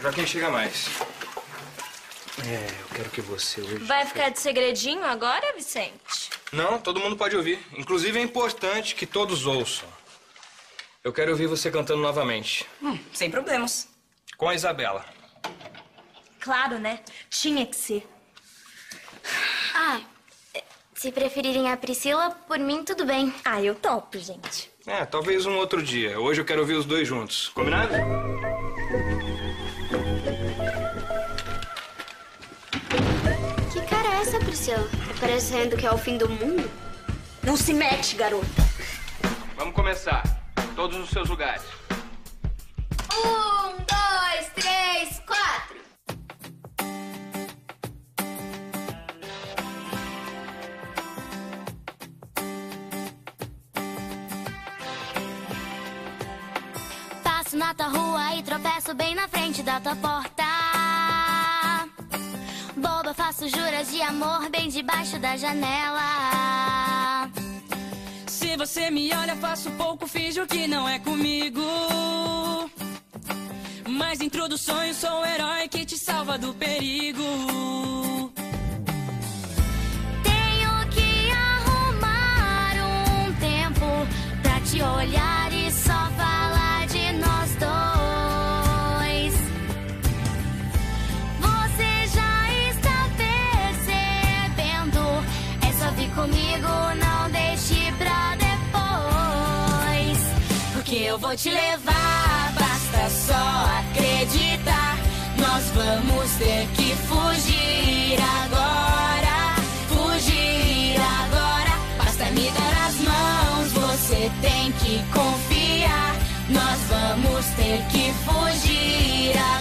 Joaquim, chega mais. É, eu quero que você hoje... Vai ficar de segredinho agora, Vicente? Não, todo mundo pode ouvir. Inclusive é importante que todos ouçam. Eu quero ouvir você cantando novamente. Hum, sem problemas. Com a Isabela. Claro, né? Tinha que ser. Ah, se preferirem a Priscila, por mim tudo bem. Ah, eu topo, gente. É, talvez um outro dia. Hoje eu quero ouvir os dois juntos. Combinado? Que cara é essa, Priscila? Tá parecendo que é o fim do mundo? Não se mete, garota. Vamos começar. Todos nos seus lugares. Um, Passo na tua rua e tropeço bem na frente da tua porta. Boba, faço juras de amor bem debaixo da janela. Se você me olha, faço pouco, finjo que não é comigo. Mas dentro do sonho sou o herói que te salva do perigo. Comigo, não deixe pra depois. Porque eu vou te levar, basta só acreditar. Nós vamos ter que fugir agora. Fugir agora. Basta me dar as mãos, você tem que confiar. Nós vamos ter que fugir agora.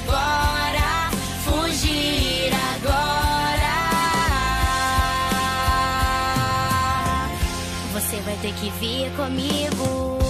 Vai ter que vir comigo.